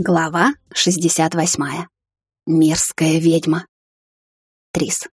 Глава 68. Мерзкая ведьма. Трис.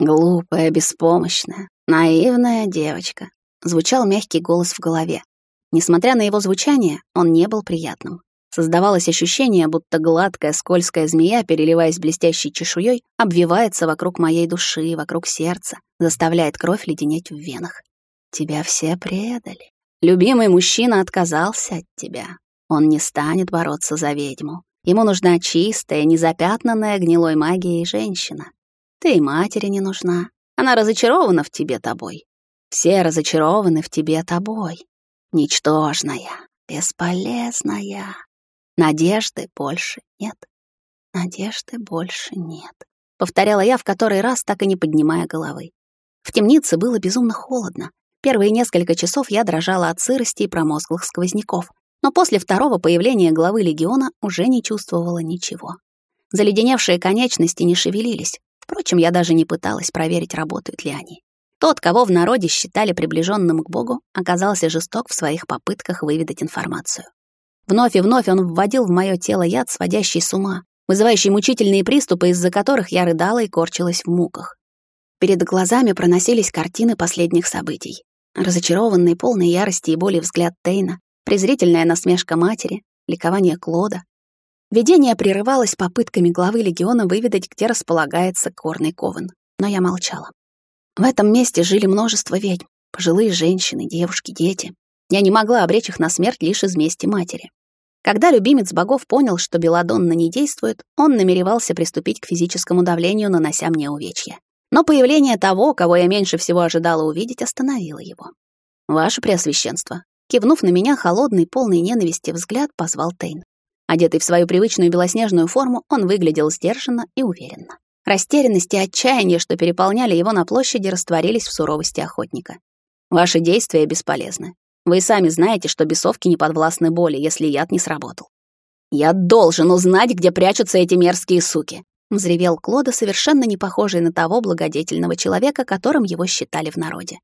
Глупая, беспомощная, наивная девочка. Звучал мягкий голос в голове. Несмотря на его звучание, он не был приятным. Создавалось ощущение, будто гладкая, скользкая змея, переливаясь блестящей чешуей, обвивается вокруг моей души, вокруг сердца, заставляет кровь леденеть в венах. Тебя все предали. Любимый мужчина отказался от тебя. Он не станет бороться за ведьму. Ему нужна чистая, незапятнанная гнилой магией женщина. Ты и матери не нужна. Она разочарована в тебе тобой. Все разочарованы в тебе тобой. Ничтожная, бесполезная. Надежды больше нет. Надежды больше нет. Повторяла я в который раз, так и не поднимая головы. В темнице было безумно холодно. Первые несколько часов я дрожала от сырости и промозглых сквозняков, но после второго появления главы легиона уже не чувствовала ничего. Заледеневшие конечности не шевелились. Впрочем, я даже не пыталась проверить, работают ли они. Тот, кого в народе считали приближенным к Богу, оказался жесток в своих попытках выведать информацию. Вновь и вновь он вводил в мое тело яд, сводящий с ума, вызывающий мучительные приступы, из-за которых я рыдала и корчилась в муках. Перед глазами проносились картины последних событий. Разочарованный, полный ярости и боли взгляд Тейна, презрительная насмешка матери, ликование Клода. Видение прерывалось попытками главы легиона выведать, где располагается корный ковен, но я молчала. В этом месте жили множество ведьм, пожилые женщины, девушки, дети. Я не могла обречь их на смерть лишь из мести матери. Когда любимец богов понял, что Беладонна не действует, он намеревался приступить к физическому давлению, нанося мне увечья. Но появление того, кого я меньше всего ожидала увидеть, остановило его. «Ваше Преосвященство», кивнув на меня холодный, полный ненависти взгляд, позвал Тейн. Одетый в свою привычную белоснежную форму, он выглядел сдержанно и уверенно. Растерянность и отчаяние, что переполняли его на площади, растворились в суровости охотника. «Ваши действия бесполезны. Вы сами знаете, что бесовки не подвластны боли, если яд не сработал. Я должен узнать, где прячутся эти мерзкие суки, взревел Клода, совершенно не похожий на того благодетельного человека, которым его считали в народе.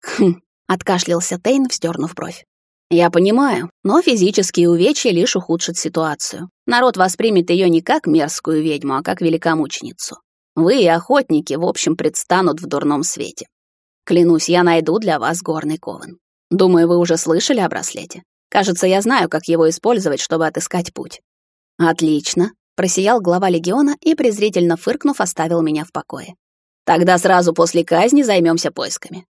Хм, откашлялся Тейн, вздернув бровь. Я понимаю, но физические увечья лишь ухудшат ситуацию. Народ воспримет ее не как мерзкую ведьму, а как великомученицу. Вы и охотники, в общем, предстанут в дурном свете. Клянусь, я найду для вас горный ковен. Думаю, вы уже слышали о браслете. Кажется, я знаю, как его использовать, чтобы отыскать путь. Отлично, просиял глава легиона и презрительно фыркнув, оставил меня в покое. Тогда сразу после казни займемся поисками.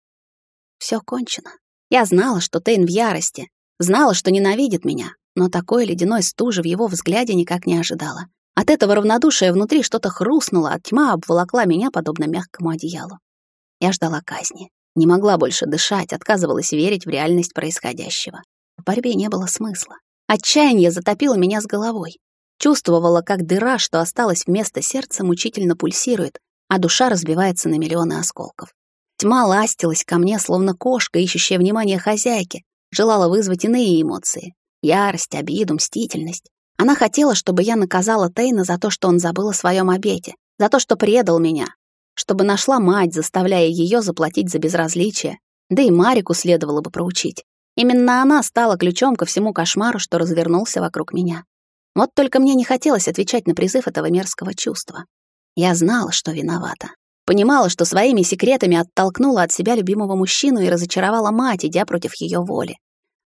Все кончено. Я знала, что Тейн в ярости, знала, что ненавидит меня, но такой ледяной стужи в его взгляде никак не ожидала. От этого равнодушия внутри что-то хрустнуло, а тьма обволокла меня подобно мягкому одеялу. Я ждала казни. Не могла больше дышать, отказывалась верить в реальность происходящего. В борьбе не было смысла. Отчаяние затопило меня с головой. Чувствовала, как дыра, что осталась вместо сердца, мучительно пульсирует, а душа разбивается на миллионы осколков. Тьма ластилась ко мне, словно кошка, ищущая внимание хозяйки, желала вызвать иные эмоции. Ярость, обиду, мстительность. Она хотела, чтобы я наказала Тейна за то, что он забыл о своем обете, за то, что предал меня, чтобы нашла мать, заставляя ее заплатить за безразличие. Да и Марику следовало бы проучить. Именно она стала ключом ко всему кошмару, что развернулся вокруг меня. Вот только мне не хотелось отвечать на призыв этого мерзкого чувства. Я знала, что виновата. Понимала, что своими секретами оттолкнула от себя любимого мужчину и разочаровала мать, идя против ее воли.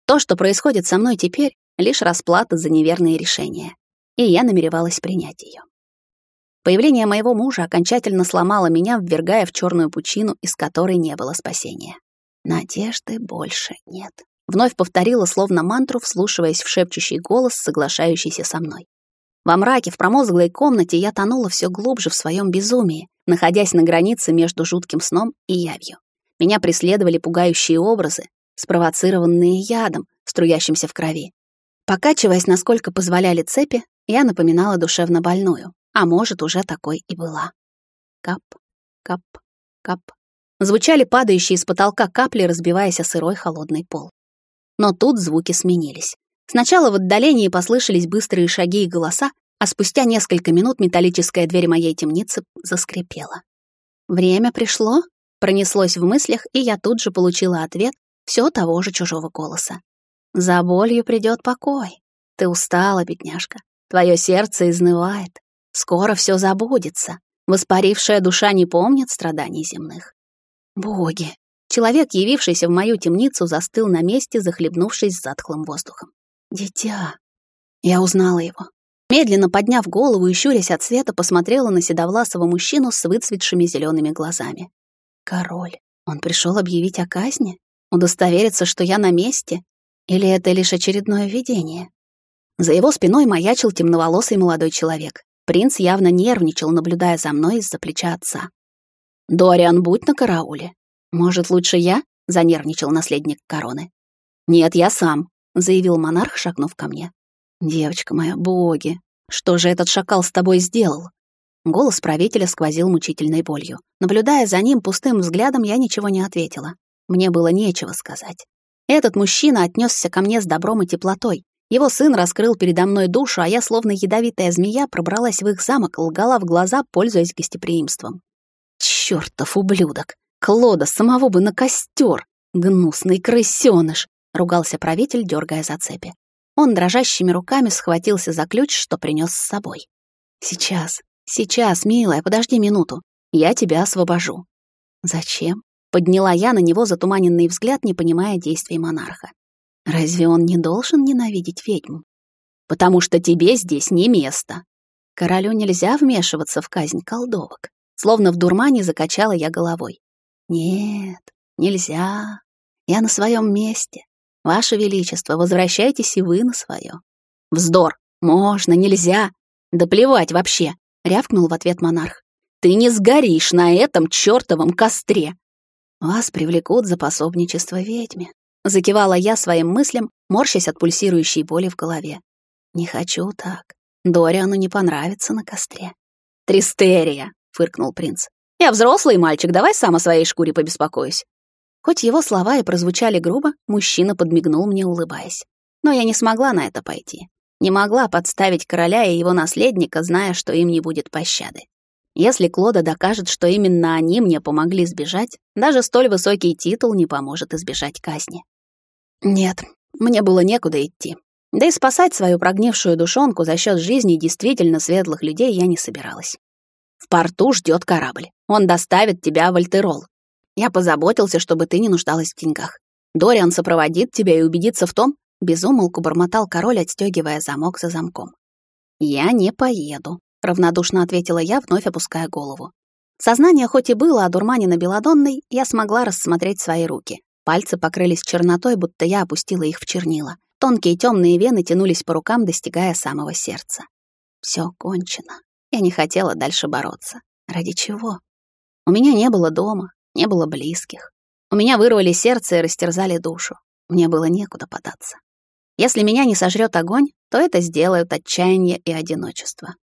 То, что происходит со мной теперь, лишь расплата за неверные решения. И я намеревалась принять ее. Появление моего мужа окончательно сломало меня, ввергая в черную пучину, из которой не было спасения. Надежды больше нет. Вновь повторила словно мантру, вслушиваясь в шепчущий голос, соглашающийся со мной. Во мраке, в промозглой комнате я тонула все глубже в своем безумии, находясь на границе между жутким сном и явью. Меня преследовали пугающие образы, спровоцированные ядом, струящимся в крови. Покачиваясь, насколько позволяли цепи, я напоминала душевно больную. А может, уже такой и была. Кап, кап, кап. Звучали падающие с потолка капли, разбиваясь о сырой холодный пол. Но тут звуки сменились. Сначала в отдалении послышались быстрые шаги и голоса, а спустя несколько минут металлическая дверь моей темницы заскрипела. «Время пришло?» — пронеслось в мыслях, и я тут же получила ответ все того же чужого голоса. «За болью придет покой. Ты устала, бедняжка. Твое сердце изнывает. Скоро все забудется. Воспарившая душа не помнит страданий земных. Боги! Человек, явившийся в мою темницу, застыл на месте, захлебнувшись затхлым воздухом. Дитя. Я узнала его. Медленно подняв голову и щурясь от света, посмотрела на седовласого мужчину с выцветшими зелеными глазами. Король. Он пришел объявить о казни? Удостовериться, что я на месте? Или это лишь очередное видение? За его спиной маячил темноволосый молодой человек. Принц явно нервничал, наблюдая за мной из-за плеча отца. «Дориан, будь на карауле. Может, лучше я?» — занервничал наследник короны. «Нет, я сам», — заявил монарх, шагнув ко мне. «Девочка моя, боги, что же этот шакал с тобой сделал?» Голос правителя сквозил мучительной болью. Наблюдая за ним пустым взглядом, я ничего не ответила. Мне было нечего сказать. Этот мужчина отнесся ко мне с добром и теплотой. Его сын раскрыл передо мной душу, а я, словно ядовитая змея, пробралась в их замок, лгала в глаза, пользуясь гостеприимством. Чёртов ублюдок! Клода самого бы на костер! Гнусный крысёныш! Ругался правитель, дергая за цепи. Он дрожащими руками схватился за ключ, что принес с собой. «Сейчас, сейчас, милая, подожди минуту. Я тебя освобожу». «Зачем?» — подняла я на него затуманенный взгляд, не понимая действий монарха. «Разве он не должен ненавидеть ведьм?» «Потому что тебе здесь не место». Королю нельзя вмешиваться в казнь колдовок. Словно в дурмане закачала я головой. «Нет, нельзя. Я на своем месте. Ваше Величество, возвращайтесь и вы на свое. Вздор! Можно, нельзя! Да плевать вообще! Рявкнул в ответ монарх. Ты не сгоришь на этом чертовом костре! Вас привлекут за пособничество ведьме. Закивала я своим мыслям, морщась от пульсирующей боли в голове. Не хочу так. Дориану не понравится на костре. «Тристерия!» — фыркнул принц. «Я взрослый мальчик, давай сам о своей шкуре побеспокоюсь. Хоть его слова и прозвучали грубо, мужчина подмигнул мне, улыбаясь. Но я не смогла на это пойти. Не могла подставить короля и его наследника, зная, что им не будет пощады. Если Клода докажет, что именно они мне помогли сбежать, даже столь высокий титул не поможет избежать казни. Нет, мне было некуда идти. Да и спасать свою прогнившую душонку за счет жизни действительно светлых людей я не собиралась. В порту ждет корабль. Он доставит тебя в Альтерол. Я позаботился, чтобы ты не нуждалась в деньгах. Дориан сопроводит тебя и убедится в том, безумолку бормотал король, отстегивая замок за замком. Я не поеду, равнодушно ответила я, вновь опуская голову. Сознание хоть и было одурманено белодонной, я смогла рассмотреть свои руки. Пальцы покрылись чернотой, будто я опустила их в чернила. Тонкие темные вены тянулись по рукам, достигая самого сердца. Все кончено. Я не хотела дальше бороться. Ради чего? У меня не было дома, не было близких. У меня вырвали сердце и растерзали душу. Мне было некуда податься. Если меня не сожрет огонь, то это сделают отчаяние и одиночество.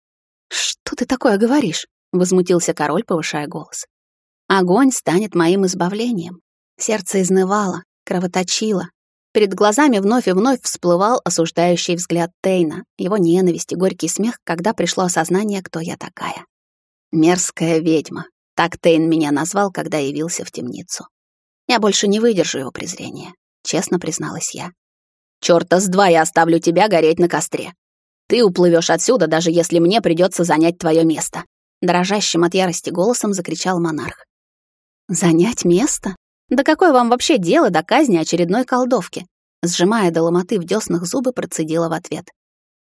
«Что ты такое говоришь?» — возмутился король, повышая голос. «Огонь станет моим избавлением». Сердце изнывало, кровоточило. Перед глазами вновь и вновь всплывал осуждающий взгляд Тейна, его ненависть и горький смех, когда пришло осознание, кто я такая. Мерзкая ведьма, так Тейн меня назвал, когда явился в темницу. Я больше не выдержу его презрения, честно призналась я. Чёрта с два я оставлю тебя гореть на костре. Ты уплывешь отсюда, даже если мне придется занять твое место. Дрожащим от ярости голосом закричал монарх. Занять место? Да какое вам вообще дело до казни очередной колдовки? Сжимая до ломоты в дёснах зубы, процедила в ответ.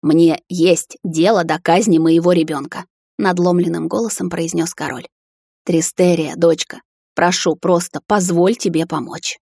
Мне есть дело до казни моего ребенка, надломленным голосом произнес король. Тристерия, дочка, прошу, просто позволь тебе помочь.